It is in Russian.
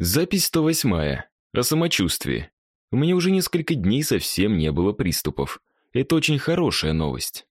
Запись 108. О самочувствии. У меня уже несколько дней совсем не было приступов. Это очень хорошая новость.